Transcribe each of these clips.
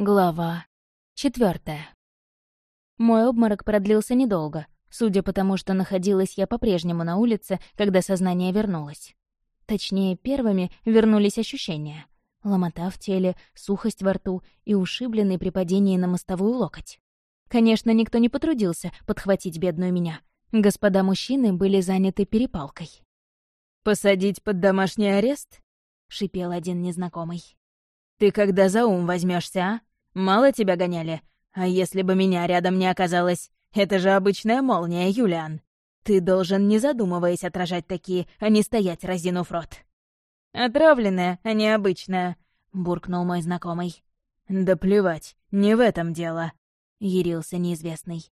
Глава четвертая. Мой обморок продлился недолго, судя по тому, что находилась я по-прежнему на улице, когда сознание вернулось. Точнее, первыми вернулись ощущения. Ломота в теле, сухость во рту и ушибленный при падении на мостовую локоть. Конечно, никто не потрудился подхватить бедную меня. Господа мужчины были заняты перепалкой. «Посадить под домашний арест?» — шипел один незнакомый. «Ты когда за ум возьмешься, а? Мало тебя гоняли? А если бы меня рядом не оказалось? Это же обычная молния, Юлиан. Ты должен, не задумываясь, отражать такие, а не стоять, разинув рот». «Отравленная, а не обычная», — буркнул мой знакомый. «Да плевать, не в этом дело», — ярился неизвестный.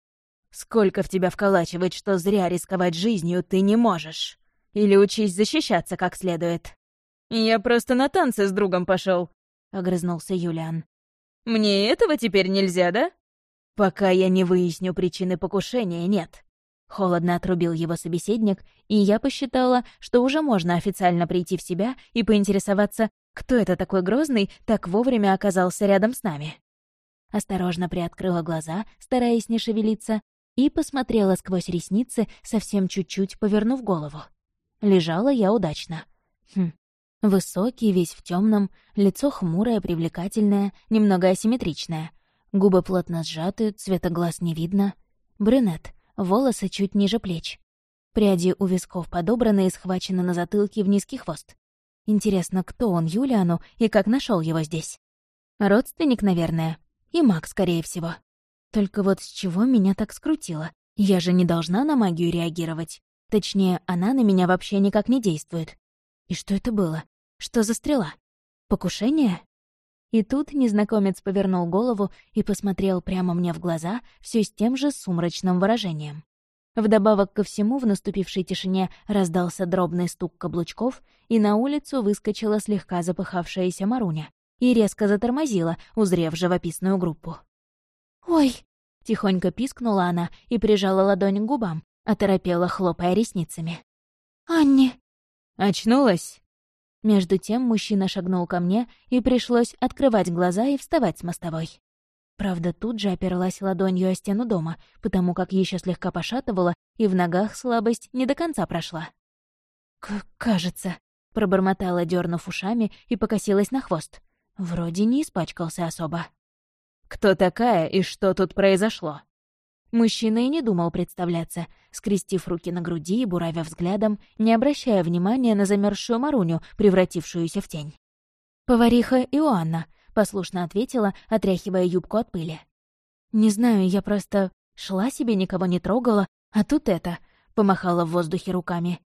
«Сколько в тебя вколачивать, что зря рисковать жизнью ты не можешь? Или учись защищаться как следует?» «Я просто на танцы с другом пошел, огрызнулся Юлиан. Мне этого теперь нельзя, да? Пока я не выясню причины покушения, нет. Холодно отрубил его собеседник, и я посчитала, что уже можно официально прийти в себя и поинтересоваться, кто это такой грозный, так вовремя оказался рядом с нами. Осторожно приоткрыла глаза, стараясь не шевелиться, и посмотрела сквозь ресницы, совсем чуть-чуть повернув голову. Лежала я удачно. Хм, Высокий, весь в темном, лицо хмурое, привлекательное, немного асимметричное. Губы плотно сжаты, цвета глаз не видно. Брюнет, волосы чуть ниже плеч. Пряди у висков подобраны и схвачены на затылке в низкий хвост. Интересно, кто он Юлиану и как нашел его здесь? Родственник, наверное. И маг, скорее всего. Только вот с чего меня так скрутило? Я же не должна на магию реагировать. Точнее, она на меня вообще никак не действует. И что это было? Что за стрела? Покушение? И тут незнакомец повернул голову и посмотрел прямо мне в глаза все с тем же сумрачным выражением. Вдобавок ко всему в наступившей тишине раздался дробный стук каблучков, и на улицу выскочила слегка запыхавшаяся Маруня и резко затормозила, узрев живописную группу. «Ой!» — тихонько пискнула она и прижала ладонь к губам, оторопела, хлопая ресницами. «Анни!» «Очнулась?» Между тем мужчина шагнул ко мне, и пришлось открывать глаза и вставать с мостовой. Правда, тут же оперлась ладонью о стену дома, потому как еще слегка пошатывала, и в ногах слабость не до конца прошла. К «Кажется», — пробормотала, дернув ушами, и покосилась на хвост. Вроде не испачкался особо. «Кто такая и что тут произошло?» Мужчина и не думал представляться, скрестив руки на груди и буравя взглядом, не обращая внимания на замерзшую Маруню, превратившуюся в тень. «Повариха Иоанна», — послушно ответила, отряхивая юбку от пыли. «Не знаю, я просто шла себе, никого не трогала, а тут это», — помахала в воздухе руками.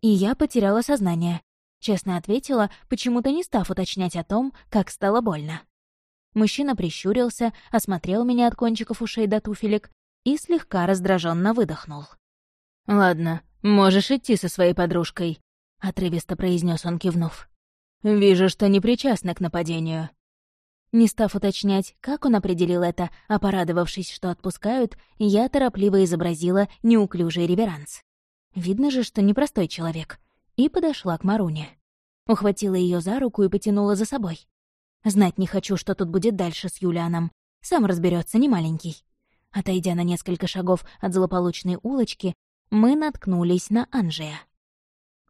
И я потеряла сознание. Честно ответила, почему-то не став уточнять о том, как стало больно. Мужчина прищурился, осмотрел меня от кончиков ушей до туфелек и слегка раздраженно выдохнул. «Ладно, можешь идти со своей подружкой», — отрывисто произнес он, кивнув. «Вижу, что не причастна к нападению». Не став уточнять, как он определил это, а порадовавшись, что отпускают, я торопливо изобразила неуклюжий реверанс. Видно же, что непростой человек. И подошла к Маруне. Ухватила ее за руку и потянула за собой. Знать не хочу, что тут будет дальше с Юлианом. Сам разберется, не маленький. Отойдя на несколько шагов от злополучной улочки, мы наткнулись на Анжея.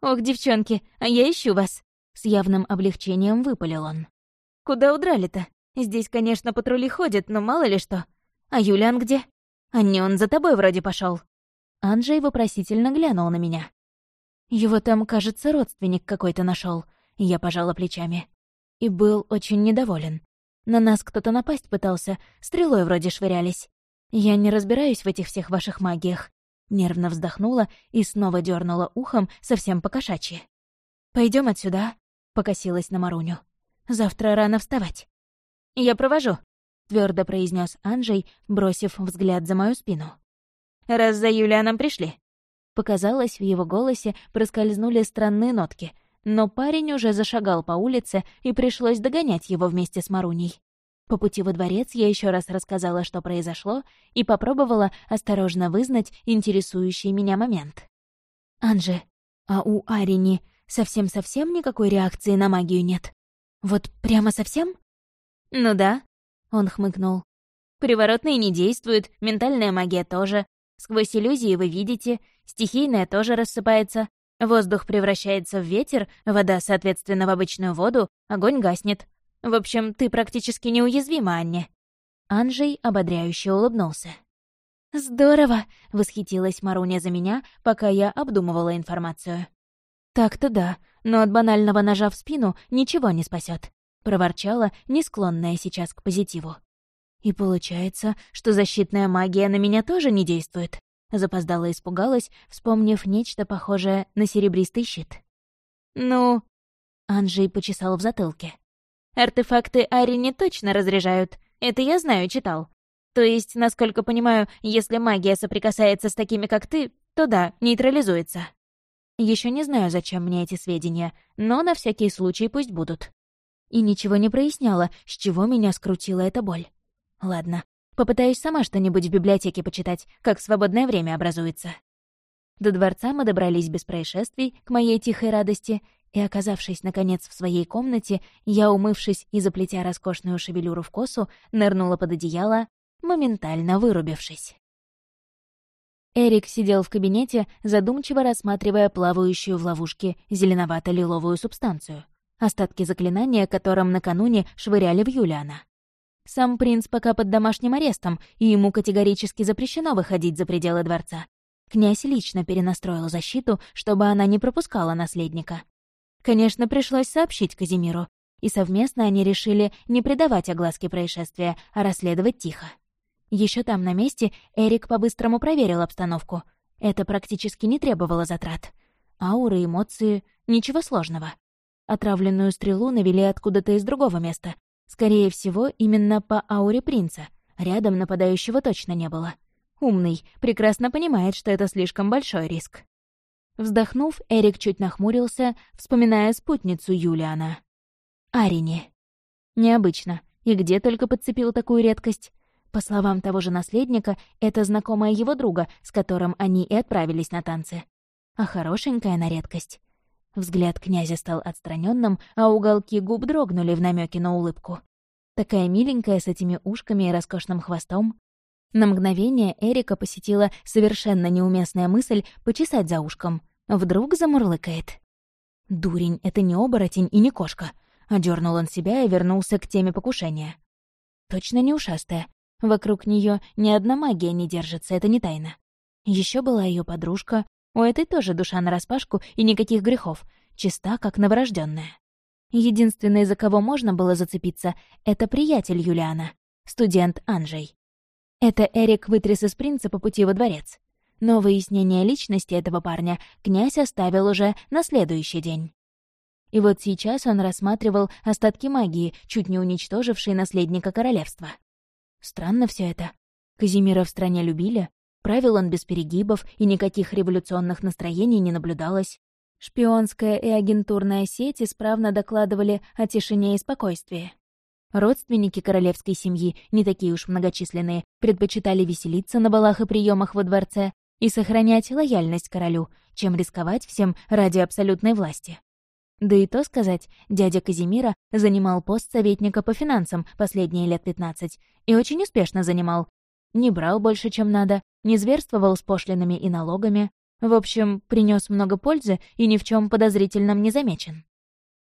«Ох, девчонки, а я ищу вас!» С явным облегчением выпалил он. «Куда удрали-то? Здесь, конечно, патрули ходят, но мало ли что. А Юлиан где? А не он за тобой вроде пошел. Анжей вопросительно глянул на меня. Его там, кажется, родственник какой-то нашел. Я пожала плечами. И был очень недоволен. На нас кто-то напасть пытался, стрелой вроде швырялись. «Я не разбираюсь в этих всех ваших магиях», — нервно вздохнула и снова дернула ухом совсем покошачьи. Пойдем отсюда», — покосилась на Маруню. «Завтра рано вставать». «Я провожу», — твердо произнес Анжей, бросив взгляд за мою спину. «Раз за Юлианом пришли». Показалось, в его голосе проскользнули странные нотки, но парень уже зашагал по улице, и пришлось догонять его вместе с Маруней. По пути во дворец я еще раз рассказала, что произошло, и попробовала осторожно вызнать интересующий меня момент. «Анже, а у Арини совсем-совсем никакой реакции на магию нет? Вот прямо совсем?» «Ну да», — Он хмыкнул. «Приворотные не действуют, ментальная магия тоже. Сквозь иллюзии вы видите, стихийная тоже рассыпается. Воздух превращается в ветер, вода, соответственно, в обычную воду, огонь гаснет. В общем, ты практически неуязвима, Анне». Анжей ободряюще улыбнулся. «Здорово!» — восхитилась Маруня за меня, пока я обдумывала информацию. «Так-то да, но от банального ножа в спину ничего не спасет, проворчала, не склонная сейчас к позитиву. «И получается, что защитная магия на меня тоже не действует?» Запоздала испугалась, вспомнив нечто похожее на серебристый щит. «Ну...» — Анжей почесал в затылке. «Артефакты Ари не точно разряжают, это я знаю, читал. То есть, насколько понимаю, если магия соприкасается с такими, как ты, то да, нейтрализуется. Еще не знаю, зачем мне эти сведения, но на всякий случай пусть будут. И ничего не проясняло, с чего меня скрутила эта боль. Ладно, попытаюсь сама что-нибудь в библиотеке почитать, как свободное время образуется. До дворца мы добрались без происшествий, к моей тихой радости, и, оказавшись, наконец, в своей комнате, я, умывшись и заплетя роскошную шевелюру в косу, нырнула под одеяло, моментально вырубившись. Эрик сидел в кабинете, задумчиво рассматривая плавающую в ловушке зеленовато-лиловую субстанцию, остатки заклинания, которым накануне швыряли в Юлиана. Сам принц пока под домашним арестом, и ему категорически запрещено выходить за пределы дворца. Князь лично перенастроил защиту, чтобы она не пропускала наследника. Конечно, пришлось сообщить Казимиру, и совместно они решили не придавать огласке происшествия, а расследовать тихо. Еще там, на месте, Эрик по-быстрому проверил обстановку. Это практически не требовало затрат. Ауры, эмоции — ничего сложного. Отравленную стрелу навели откуда-то из другого места. Скорее всего, именно по ауре принца. Рядом нападающего точно не было. Умный, прекрасно понимает, что это слишком большой риск. Вздохнув, Эрик чуть нахмурился, вспоминая спутницу Юлиана. Арини. Необычно. И где только подцепил такую редкость? По словам того же наследника, это знакомая его друга, с которым они и отправились на танцы. А хорошенькая на редкость. Взгляд князя стал отстраненным, а уголки губ дрогнули в намеке на улыбку. Такая миленькая с этими ушками и роскошным хвостом. На мгновение Эрика посетила совершенно неуместная мысль почесать за ушком. Вдруг замурлыкает. «Дурень, это не оборотень и не кошка», — одернул он себя и вернулся к теме покушения. «Точно не ушастая. Вокруг нее ни одна магия не держится, это не тайна. Еще была ее подружка. У этой тоже душа нараспашку и никаких грехов, чиста, как новорожденная. Единственный, за кого можно было зацепиться, это приятель Юлиана, студент Анжей. Это Эрик вытряс из принца по пути во дворец. Но выяснение личности этого парня князь оставил уже на следующий день. И вот сейчас он рассматривал остатки магии, чуть не уничтожившей наследника королевства. Странно все это. Казимира в стране любили, правил он без перегибов, и никаких революционных настроений не наблюдалось. Шпионская и агентурная сеть исправно докладывали о тишине и спокойствии. Родственники королевской семьи, не такие уж многочисленные, предпочитали веселиться на балах и приемах во дворце и сохранять лояльность королю, чем рисковать всем ради абсолютной власти. Да и то сказать, дядя Казимира занимал пост советника по финансам последние лет пятнадцать и очень успешно занимал. Не брал больше, чем надо, не зверствовал с пошлинами и налогами. В общем, принес много пользы и ни в чем подозрительном не замечен.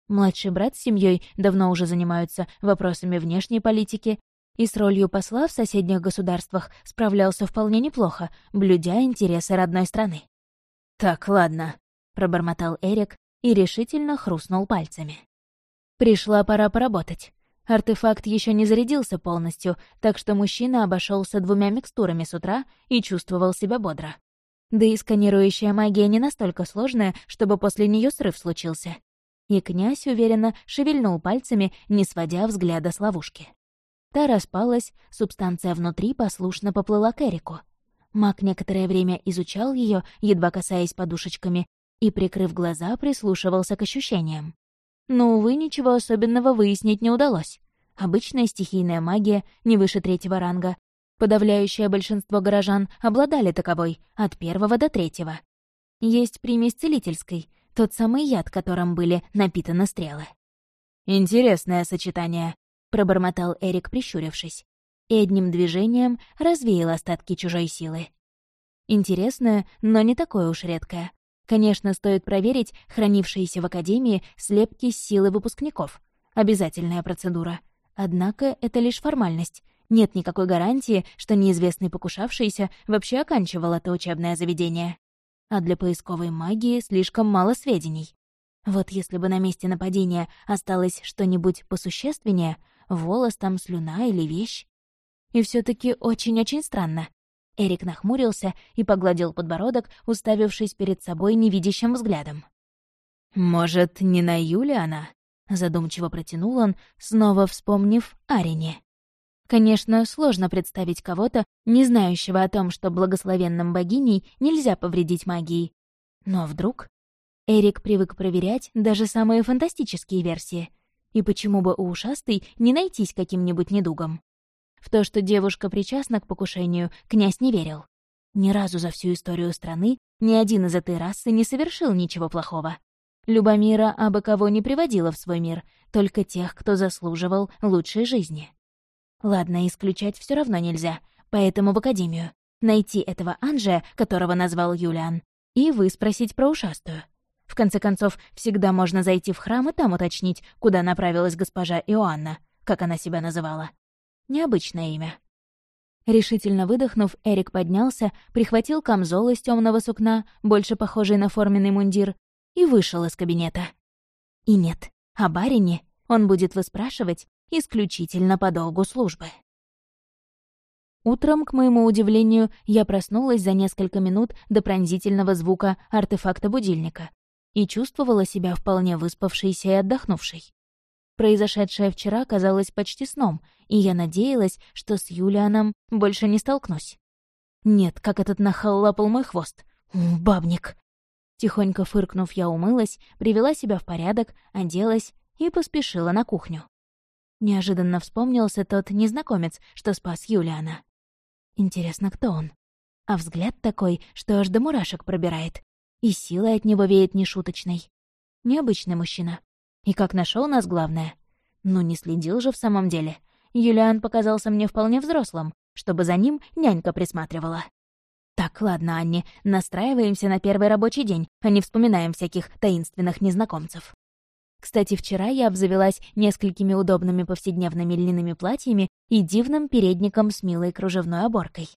Младший брат с семьей давно уже занимаются вопросами внешней политики и с ролью посла в соседних государствах справлялся вполне неплохо, блюдя интересы родной страны. «Так, ладно», — пробормотал Эрик, и решительно хрустнул пальцами. Пришла пора поработать. Артефакт еще не зарядился полностью, так что мужчина обошелся двумя микстурами с утра и чувствовал себя бодро. Да и сканирующая магия не настолько сложная, чтобы после нее срыв случился. И князь уверенно шевельнул пальцами, не сводя взгляда с ловушки. Та распалась, субстанция внутри послушно поплыла к Эрику. Маг некоторое время изучал ее, едва касаясь подушечками, и, прикрыв глаза, прислушивался к ощущениям. Но, увы, ничего особенного выяснить не удалось. Обычная стихийная магия, не выше третьего ранга. Подавляющее большинство горожан обладали таковой, от первого до третьего. Есть примесь целительской, тот самый яд, которым были напитаны стрелы. «Интересное сочетание», — пробормотал Эрик, прищурившись, и одним движением развеял остатки чужой силы. Интересное, но не такое уж редкое. Конечно, стоит проверить хранившиеся в Академии слепки силы выпускников. Обязательная процедура. Однако это лишь формальность. Нет никакой гарантии, что неизвестный покушавшийся вообще оканчивал это учебное заведение. А для поисковой магии слишком мало сведений. Вот если бы на месте нападения осталось что-нибудь посущественнее, волос там, слюна или вещь. И все таки очень-очень странно. Эрик нахмурился и погладил подбородок, уставившись перед собой невидящим взглядом. «Может, не на Юле она?» — задумчиво протянул он, снова вспомнив Арине. Конечно, сложно представить кого-то, не знающего о том, что благословенным богиней нельзя повредить магией. Но вдруг... Эрик привык проверять даже самые фантастические версии. И почему бы у ушастой не найтись каким-нибудь недугом? В то, что девушка причастна к покушению, князь не верил. Ни разу за всю историю страны ни один из этой расы не совершил ничего плохого. Любомира абы кого не приводила в свой мир, только тех, кто заслуживал лучшей жизни. Ладно, исключать все равно нельзя, поэтому в академию. Найти этого Анжея, которого назвал Юлиан, и выспросить про ушастую. Конце концов, всегда можно зайти в храм и там уточнить, куда направилась госпожа Иоанна, как она себя называла. Необычное имя. Решительно выдохнув, Эрик поднялся, прихватил камзол из темного сукна, больше похожий на форменный мундир, и вышел из кабинета. И нет, о барине он будет выспрашивать исключительно по долгу службы. Утром, к моему удивлению, я проснулась за несколько минут до пронзительного звука артефакта будильника и чувствовала себя вполне выспавшейся и отдохнувшей. Произошедшее вчера казалось почти сном, и я надеялась, что с Юлианом больше не столкнусь. Нет, как этот нахал лапал мой хвост. Бабник. Тихонько фыркнув, я умылась, привела себя в порядок, оделась и поспешила на кухню. Неожиданно вспомнился тот незнакомец, что спас Юлиана. Интересно, кто он? А взгляд такой, что аж до мурашек пробирает. И сила от него веет нешуточной. Необычный мужчина. И как нашел нас, главное. Ну, не следил же в самом деле. Юлиан показался мне вполне взрослым, чтобы за ним нянька присматривала. Так, ладно, Анни, настраиваемся на первый рабочий день, а не вспоминаем всяких таинственных незнакомцев. Кстати, вчера я обзавелась несколькими удобными повседневными льняными платьями и дивным передником с милой кружевной оборкой.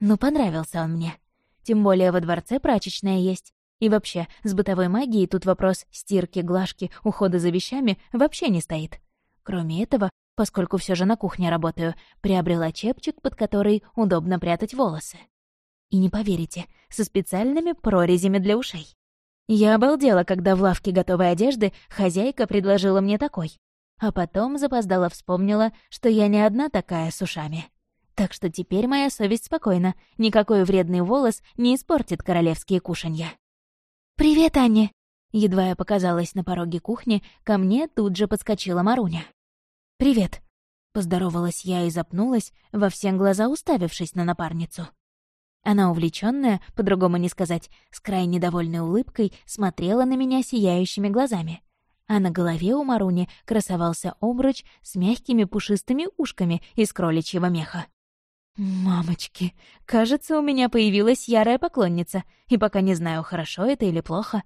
Ну, понравился он мне. Тем более во дворце прачечная есть. И вообще, с бытовой магией тут вопрос стирки, глажки, ухода за вещами вообще не стоит. Кроме этого, поскольку все же на кухне работаю, приобрела чепчик, под который удобно прятать волосы. И не поверите, со специальными прорезями для ушей. Я обалдела, когда в лавке готовой одежды хозяйка предложила мне такой. А потом запоздала вспомнила, что я не одна такая с ушами. Так что теперь моя совесть спокойна, никакой вредный волос не испортит королевские кушанья. «Привет, Аня!» Едва я показалась на пороге кухни, ко мне тут же подскочила Маруня. «Привет!» — поздоровалась я и запнулась, во все глаза уставившись на напарницу. Она увлечённая, по-другому не сказать, с крайне довольной улыбкой смотрела на меня сияющими глазами. А на голове у Маруни красовался обруч с мягкими пушистыми ушками из кроличьего меха. «Мамочки, кажется, у меня появилась ярая поклонница, и пока не знаю, хорошо это или плохо.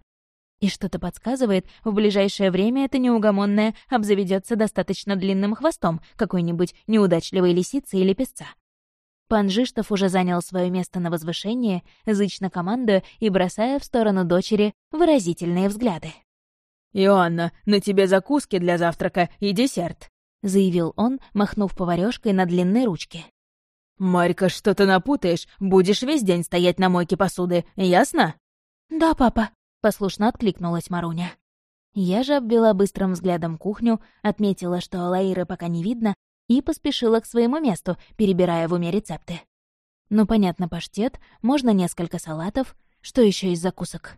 И что-то подсказывает, в ближайшее время эта неугомонная обзаведется достаточно длинным хвостом какой-нибудь неудачливой лисицы или песца. Пан Жиштов уже занял свое место на возвышении, зычно командуя и бросая в сторону дочери выразительные взгляды. «Иоанна, на тебе закуски для завтрака и десерт», — заявил он, махнув поварёшкой на длинной ручке. «Марька, что-то напутаешь, будешь весь день стоять на мойке посуды, ясно?» «Да, папа», — послушно откликнулась Маруня. Я же обвела быстрым взглядом кухню, отметила, что Алаиры пока не видно, и поспешила к своему месту, перебирая в уме рецепты. Ну, понятно, паштет, можно несколько салатов, что еще из закусок.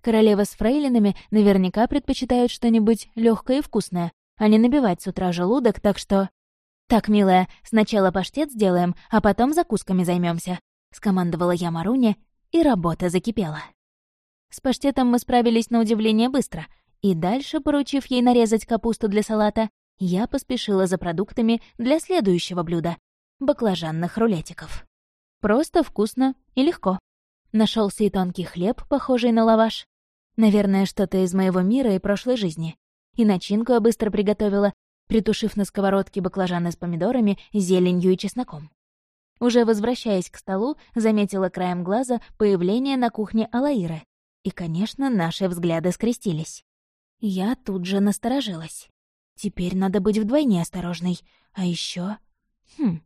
Королева с фрейлинами наверняка предпочитают что-нибудь легкое и вкусное, а не набивать с утра желудок, так что... «Так, милая, сначала паштет сделаем, а потом закусками займемся, скомандовала я Маруне, и работа закипела. С паштетом мы справились на удивление быстро, и дальше, поручив ей нарезать капусту для салата, Я поспешила за продуктами для следующего блюда — баклажанных рулетиков. Просто вкусно и легко. Нашелся и тонкий хлеб, похожий на лаваш. Наверное, что-то из моего мира и прошлой жизни. И начинку я быстро приготовила, притушив на сковородке баклажаны с помидорами, зеленью и чесноком. Уже возвращаясь к столу, заметила краем глаза появление на кухне Алаиры. И, конечно, наши взгляды скрестились. Я тут же насторожилась. Теперь надо быть вдвойне осторожной. А еще, Хм.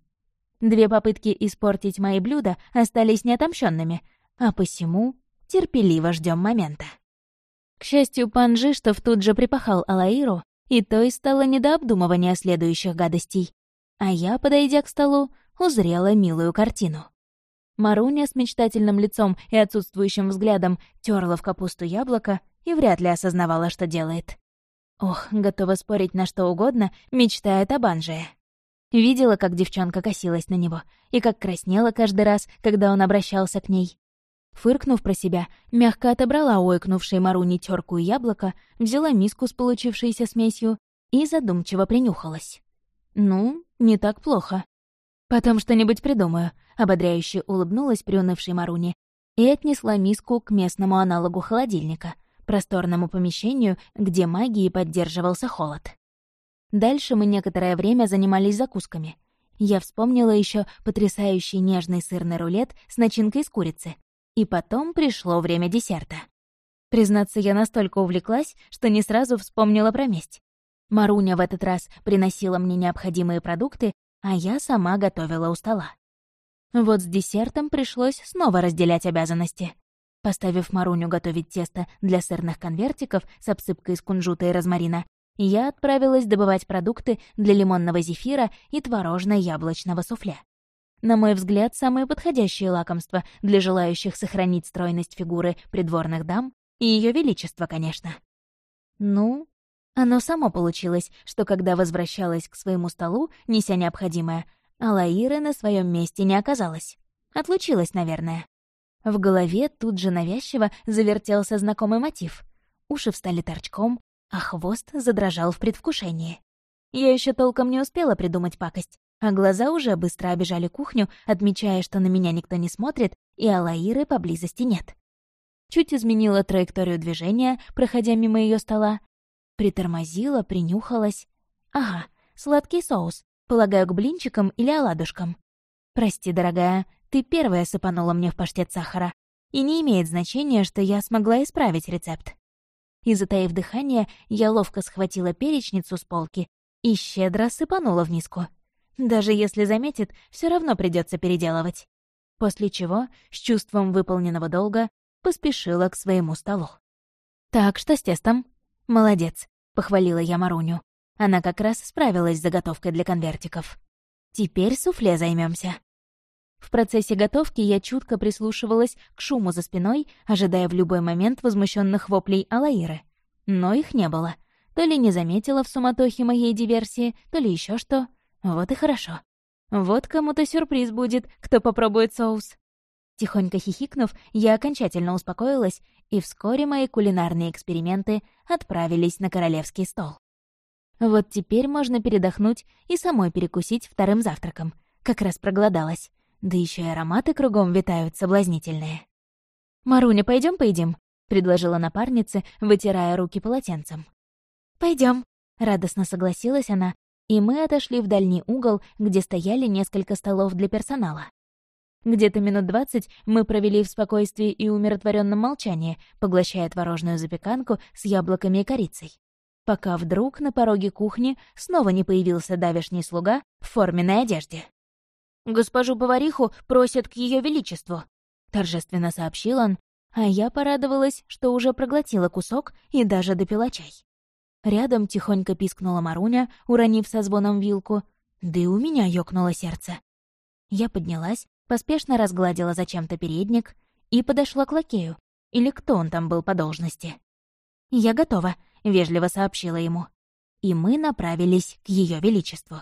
Две попытки испортить мои блюда остались неотомщенными, а посему терпеливо ждем момента. К счастью, Панжи, что в тут же припахал Алаиру, и то и стало не до обдумывания следующих гадостей. А я, подойдя к столу, узрела милую картину. Маруня с мечтательным лицом и отсутствующим взглядом терла в капусту яблоко и вряд ли осознавала, что делает. Ох, готова спорить на что угодно, мечтает об Анжее. Видела, как девчонка косилась на него, и как краснела каждый раз, когда он обращался к ней. Фыркнув про себя, мягко отобрала ойкнувшей Маруни терку и яблоко, взяла миску с получившейся смесью и задумчиво принюхалась. «Ну, не так плохо. Потом что-нибудь придумаю», — ободряюще улыбнулась приунывшей Маруни и отнесла миску к местному аналогу холодильника, просторному помещению, где магией поддерживался холод. Дальше мы некоторое время занимались закусками. Я вспомнила еще потрясающий нежный сырный рулет с начинкой из курицы, и потом пришло время десерта. Признаться, я настолько увлеклась, что не сразу вспомнила про месть. Маруня в этот раз приносила мне необходимые продукты, а я сама готовила у стола. Вот с десертом пришлось снова разделять обязанности. Поставив Маруню готовить тесто для сырных конвертиков с обсыпкой из кунжута и розмарина, я отправилась добывать продукты для лимонного зефира и творожно-яблочного суфле. На мой взгляд, самые подходящие лакомства для желающих сохранить стройность фигуры придворных дам и Ее Величество, конечно. Ну, оно само получилось, что когда возвращалась к своему столу, неся необходимое, Алаира на своем месте не оказалась. Отлучилась, наверное. В голове тут же навязчиво завертелся знакомый мотив. Уши встали торчком, а хвост задрожал в предвкушении. Я еще толком не успела придумать пакость, а глаза уже быстро обижали кухню, отмечая, что на меня никто не смотрит и Алаиры поблизости нет. Чуть изменила траекторию движения, проходя мимо ее стола. Притормозила, принюхалась. Ага, сладкий соус. Полагаю, к блинчикам или оладушкам. Прости, дорогая, ты первая сыпанула мне в паштет сахара. И не имеет значения, что я смогла исправить рецепт. И, затаив дыхание, я ловко схватила перечницу с полки и щедро сыпанула в миску. Даже если заметит, все равно придется переделывать. После чего, с чувством выполненного долга, поспешила к своему столу. «Так, что с тестом?» «Молодец», — похвалила я Маруню. Она как раз справилась с заготовкой для конвертиков. «Теперь суфле займемся. В процессе готовки я чутко прислушивалась к шуму за спиной, ожидая в любой момент возмущенных воплей Алаиры. Но их не было. То ли не заметила в суматохе моей диверсии, то ли еще что. Вот и хорошо. Вот кому-то сюрприз будет, кто попробует соус. Тихонько хихикнув, я окончательно успокоилась, и вскоре мои кулинарные эксперименты отправились на королевский стол. Вот теперь можно передохнуть и самой перекусить вторым завтраком. Как раз проголодалась. Да еще и ароматы кругом витают соблазнительные. «Маруня, пойдем поедим?» — предложила напарница, вытирая руки полотенцем. Пойдем, радостно согласилась она, и мы отошли в дальний угол, где стояли несколько столов для персонала. Где-то минут двадцать мы провели в спокойствии и умиротворенном молчании, поглощая творожную запеканку с яблоками и корицей. Пока вдруг на пороге кухни снова не появился давешний слуга в форменной одежде. «Госпожу повариху просят к ее величеству», — торжественно сообщил он, а я порадовалась, что уже проглотила кусок и даже допила чай. Рядом тихонько пискнула Маруня, уронив со звоном вилку. Да и у меня ёкнуло сердце. Я поднялась, поспешно разгладила зачем-то передник и подошла к лакею. Или кто он там был по должности. «Я готова», — вежливо сообщила ему. И мы направились к Ее Величеству.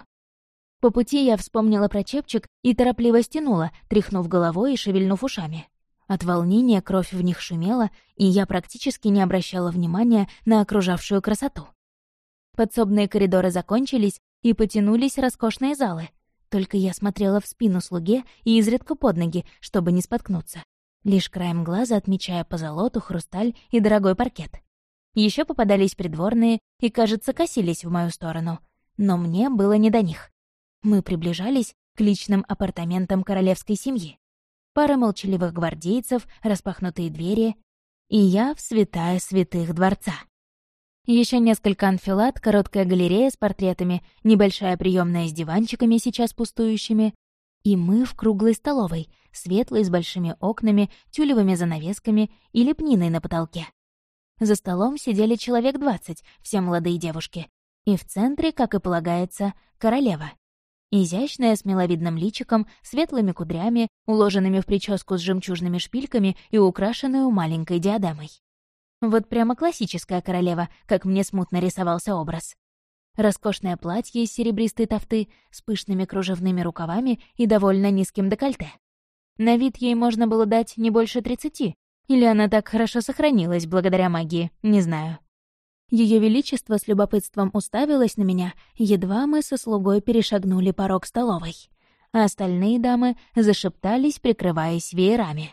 По пути я вспомнила про чепчик и торопливо стянула, тряхнув головой и шевельнув ушами. От волнения кровь в них шумела, и я практически не обращала внимания на окружавшую красоту. Подсобные коридоры закончились, и потянулись роскошные залы. Только я смотрела в спину слуге и изредка под ноги, чтобы не споткнуться. Лишь краем глаза отмечая позолоту, хрусталь и дорогой паркет. Еще попадались придворные и, кажется, косились в мою сторону. Но мне было не до них. Мы приближались к личным апартаментам королевской семьи. Пара молчаливых гвардейцев, распахнутые двери, и я в святая святых дворца. Еще несколько анфилат, короткая галерея с портретами, небольшая приемная с диванчиками, сейчас пустующими, и мы в круглой столовой, светлой, с большими окнами, тюлевыми занавесками и лепниной на потолке. За столом сидели человек двадцать, все молодые девушки. И в центре, как и полагается, королева. Изящная, с миловидным личиком, светлыми кудрями, уложенными в прическу с жемчужными шпильками и украшенную маленькой диадемой. Вот прямо классическая королева, как мне смутно рисовался образ. Роскошное платье из серебристой тофты с пышными кружевными рукавами и довольно низким декольте. На вид ей можно было дать не больше тридцати, или она так хорошо сохранилась благодаря магии, не знаю. Ее Величество с любопытством уставилось на меня, едва мы со слугой перешагнули порог столовой. А остальные дамы зашептались, прикрываясь веерами.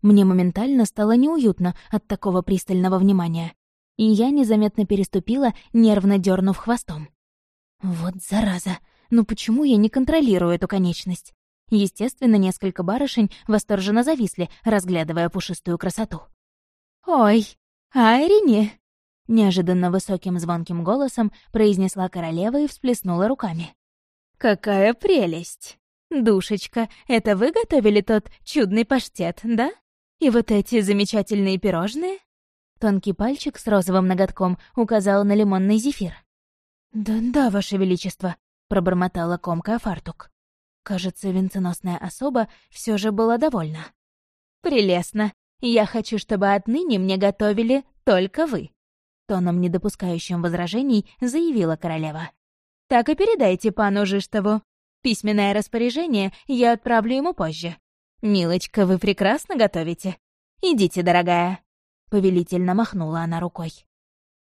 Мне моментально стало неуютно от такого пристального внимания, и я незаметно переступила, нервно дернув хвостом. Вот зараза, ну почему я не контролирую эту конечность? Естественно, несколько барышень восторженно зависли, разглядывая пушистую красоту. «Ой, Айрине!» Неожиданно высоким звонким голосом произнесла королева и всплеснула руками. «Какая прелесть! Душечка, это вы готовили тот чудный паштет, да? И вот эти замечательные пирожные?» Тонкий пальчик с розовым ноготком указал на лимонный зефир. «Да-да, ваше величество», — пробормотала комка фартук. Кажется, венценосная особа все же была довольна. «Прелестно. Я хочу, чтобы отныне мне готовили только вы», тоном, не допускающим возражений, заявила королева. «Так и передайте пану Жиштову. Письменное распоряжение я отправлю ему позже. Милочка, вы прекрасно готовите. Идите, дорогая». Повелительно махнула она рукой.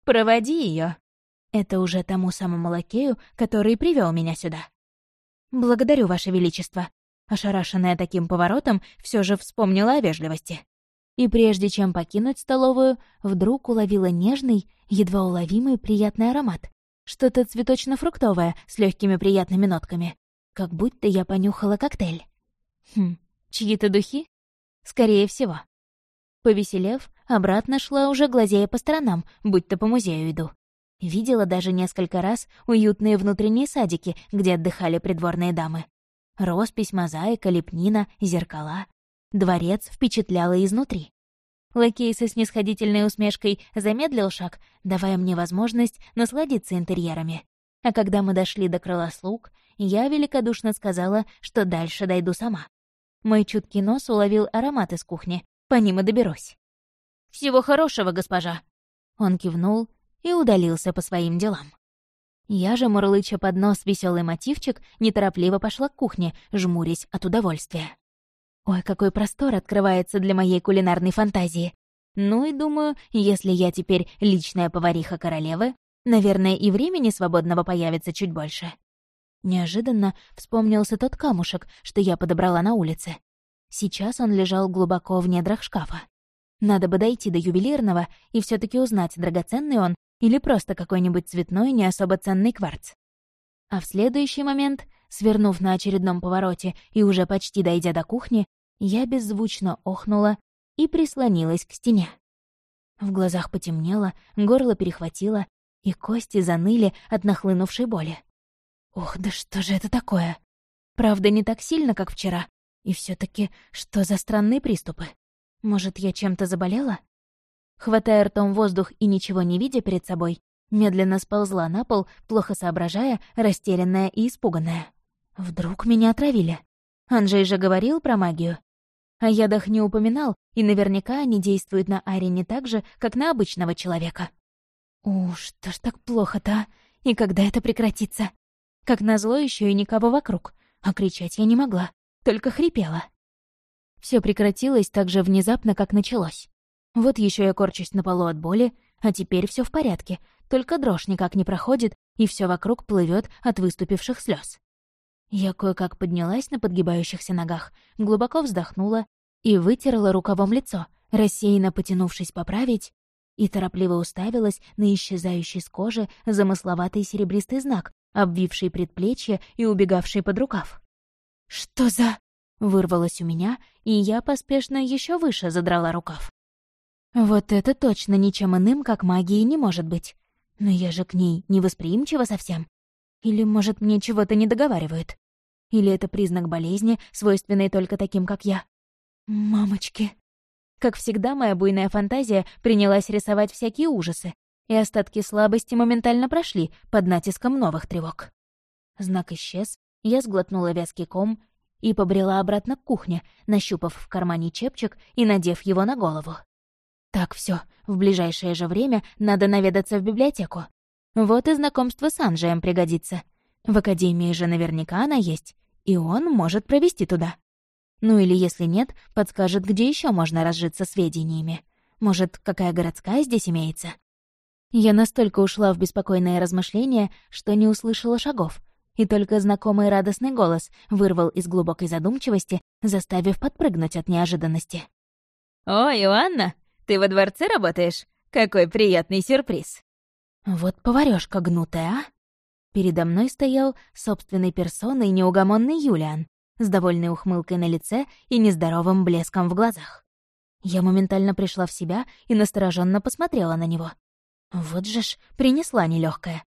«Проводи ее. Это уже тому самому лакею, который привел меня сюда. «Благодарю, Ваше Величество». Ошарашенная таким поворотом, все же вспомнила о вежливости. И прежде чем покинуть столовую, вдруг уловила нежный, едва уловимый приятный аромат. Что-то цветочно-фруктовое с легкими приятными нотками. Как будто я понюхала коктейль. Хм, чьи-то духи? Скорее всего. Повеселев, обратно шла уже глазея по сторонам, будто по музею иду. Видела даже несколько раз уютные внутренние садики, где отдыхали придворные дамы. Роспись, мозаика, лепнина, зеркала. Дворец впечатляла изнутри. Лакей со снисходительной усмешкой замедлил шаг, давая мне возможность насладиться интерьерами. А когда мы дошли до крыла слуг, я великодушно сказала, что дальше дойду сама. Мой чуткий нос уловил аромат из кухни, по ним и доберусь. «Всего хорошего, госпожа!» Он кивнул, и удалился по своим делам. Я же, мурлыча под нос веселый мотивчик, неторопливо пошла к кухне, жмурясь от удовольствия. Ой, какой простор открывается для моей кулинарной фантазии. Ну и думаю, если я теперь личная повариха королевы, наверное, и времени свободного появится чуть больше. Неожиданно вспомнился тот камушек, что я подобрала на улице. Сейчас он лежал глубоко в недрах шкафа. Надо бы дойти до ювелирного и все таки узнать, драгоценный он или просто какой-нибудь цветной, не особо ценный кварц. А в следующий момент, свернув на очередном повороте и уже почти дойдя до кухни, я беззвучно охнула и прислонилась к стене. В глазах потемнело, горло перехватило, и кости заныли от нахлынувшей боли. Ох, да что же это такое? Правда, не так сильно, как вчера. И все таки что за странные приступы? Может, я чем-то заболела? Хватая ртом воздух и ничего не видя перед собой, медленно сползла на пол, плохо соображая, растерянная и испуганная. Вдруг меня отравили? Анжей же говорил про магию. О ядах не упоминал, и наверняка они действуют на Аре не так же, как на обычного человека. Уж что ж так плохо-то, а? И когда это прекратится? Как назло еще и никого вокруг, а кричать я не могла, только хрипела. Все прекратилось так же внезапно, как началось. Вот еще я корчусь на полу от боли, а теперь все в порядке, только дрожь никак не проходит, и все вокруг плывет от выступивших слез. Я кое-как поднялась на подгибающихся ногах, глубоко вздохнула и вытерла рукавом лицо, рассеянно потянувшись поправить, и торопливо уставилась на исчезающий с кожи замысловатый серебристый знак, обвивший предплечье и убегавший под рукав. «Что за...» — вырвалось у меня, и я поспешно еще выше задрала рукав. Вот это точно ничем иным, как магией, не может быть. Но я же к ней невосприимчива совсем. Или, может, мне чего-то не договаривают? Или это признак болезни, свойственный только таким, как я? Мамочки. Как всегда, моя буйная фантазия принялась рисовать всякие ужасы, и остатки слабости моментально прошли под натиском новых тревог. Знак исчез, я сглотнула вязкий ком и побрела обратно к кухне, нащупав в кармане чепчик и надев его на голову. Так, все, в ближайшее же время надо наведаться в библиотеку. Вот и знакомство с Анжеем пригодится. В академии же наверняка она есть, и он может провести туда. Ну или если нет, подскажет, где еще можно разжиться сведениями. Может, какая городская здесь имеется? Я настолько ушла в беспокойное размышление, что не услышала шагов, и только знакомый радостный голос вырвал из глубокой задумчивости, заставив подпрыгнуть от неожиданности. «О, Иоанна, ты во дворце работаешь? Какой приятный сюрприз!» «Вот поварёшка гнутая, а?» Передо мной стоял собственной персоной неугомонный Юлиан, с довольной ухмылкой на лице и нездоровым блеском в глазах. Я моментально пришла в себя и настороженно посмотрела на него. Вот же ж, принесла нелегкая.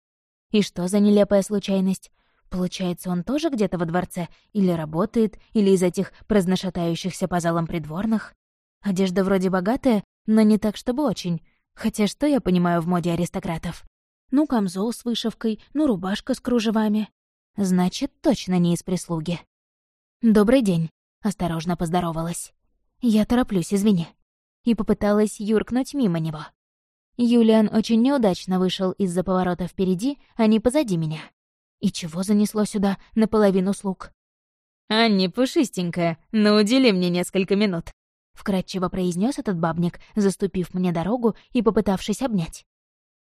И что за нелепая случайность? Получается, он тоже где-то во дворце? Или работает, или из этих праздношатающихся по залам придворных? Одежда вроде богатая, но не так, чтобы очень. Хотя что я понимаю в моде аристократов? Ну, камзол с вышивкой, ну, рубашка с кружевами. Значит, точно не из прислуги. «Добрый день», — осторожно поздоровалась. «Я тороплюсь, извини». И попыталась юркнуть мимо него. Юлиан очень неудачно вышел из-за поворота впереди, а не позади меня. И чего занесло сюда наполовину слуг? «Анни, пушистенькая, ну удели мне несколько минут», — вкратчиво произнес этот бабник, заступив мне дорогу и попытавшись обнять.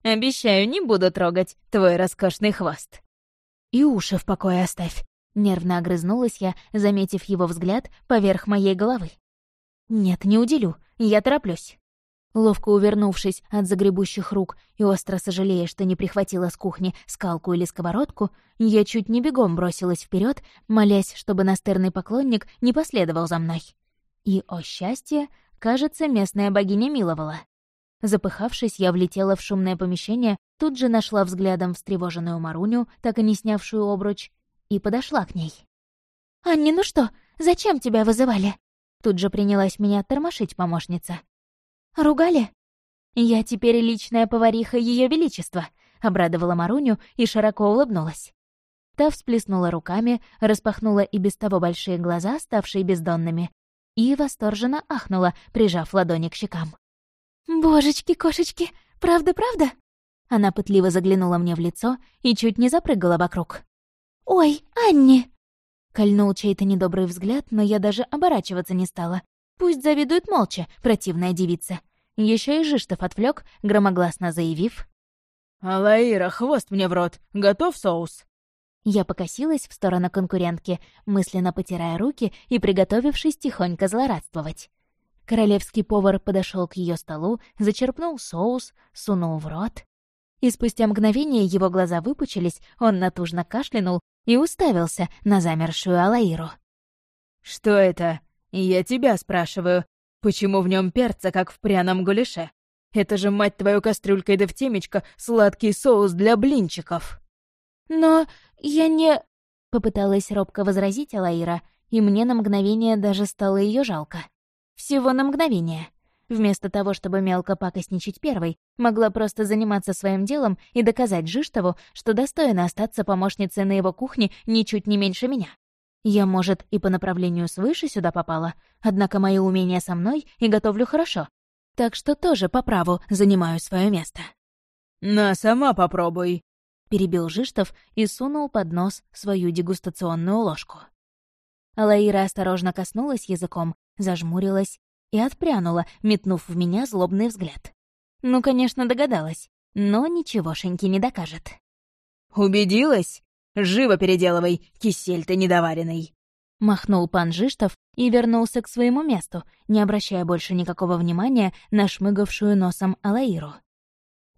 «Обещаю, не буду трогать твой роскошный хвост». «И уши в покое оставь», — нервно огрызнулась я, заметив его взгляд поверх моей головы. «Нет, не уделю, я тороплюсь». Ловко увернувшись от загребущих рук и остро сожалея, что не прихватила с кухни скалку или сковородку, я чуть не бегом бросилась вперед, молясь, чтобы настырный поклонник не последовал за мной. И, о счастье, кажется, местная богиня миловала. Запыхавшись, я влетела в шумное помещение, тут же нашла взглядом встревоженную Маруню, так и не снявшую обруч, и подошла к ней. «Анни, ну что, зачем тебя вызывали?» Тут же принялась меня тормошить помощница. «Ругали?» «Я теперь личная повариха Ее Величества», — обрадовала Маруню и широко улыбнулась. Та всплеснула руками, распахнула и без того большие глаза, ставшие бездонными, и восторженно ахнула, прижав ладони к щекам. «Божечки-кошечки, правда-правда?» Она пытливо заглянула мне в лицо и чуть не запрыгала вокруг. «Ой, Анни!» Кольнул чей-то недобрый взгляд, но я даже оборачиваться не стала. Пусть завидует молча, противная девица. Еще и Жиштов отвлек, громогласно заявив. «Алаира, хвост мне в рот! Готов соус?» Я покосилась в сторону конкурентки, мысленно потирая руки и приготовившись тихонько злорадствовать. Королевский повар подошел к ее столу, зачерпнул соус, сунул в рот. И спустя мгновение его глаза выпучились, он натужно кашлянул и уставился на замершую Алаиру. «Что это? Я тебя спрашиваю. Почему в нем перца, как в пряном гуляше? Это же, мать твою, кастрюлькой да в темечко, сладкий соус для блинчиков!» «Но я не...» — попыталась робко возразить Алаира, и мне на мгновение даже стало ее жалко. Всего на мгновение. Вместо того, чтобы мелко пакостничать первой, могла просто заниматься своим делом и доказать Жиштову, что достойна остаться помощницей на его кухне ничуть не меньше меня. Я, может, и по направлению свыше сюда попала, однако мои умения со мной и готовлю хорошо. Так что тоже по праву занимаю свое место. «На, сама попробуй», — перебил Жиштов и сунул под нос свою дегустационную ложку. Алаира осторожно коснулась языком, зажмурилась и отпрянула, метнув в меня злобный взгляд. Ну, конечно, догадалась, но ничегошеньки не докажет. «Убедилась? Живо переделывай, кисель ты недоваренный!» Махнул пан Жиштов и вернулся к своему месту, не обращая больше никакого внимания на шмыгавшую носом Алаиру.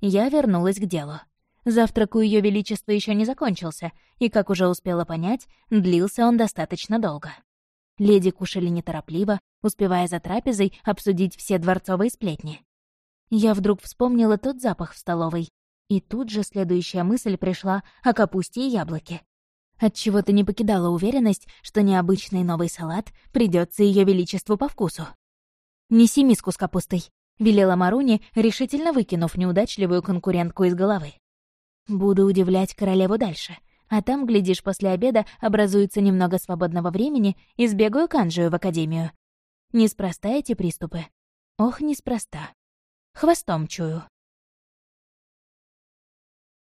Я вернулась к делу. Завтрак у Ее Величества еще не закончился, и, как уже успела понять, длился он достаточно долго. Леди кушали неторопливо, успевая за трапезой обсудить все дворцовые сплетни. Я вдруг вспомнила тот запах в столовой, и тут же следующая мысль пришла о капусте и яблоке. Отчего-то не покидала уверенность, что необычный новый салат придется Ее Величеству по вкусу. «Неси миску с капустой», — велела Маруни, решительно выкинув неудачливую конкурентку из головы. Буду удивлять королеву дальше. А там, глядишь, после обеда образуется немного свободного времени и сбегаю к Анжию в академию. Неспроста эти приступы. Ох, неспроста. Хвостом чую.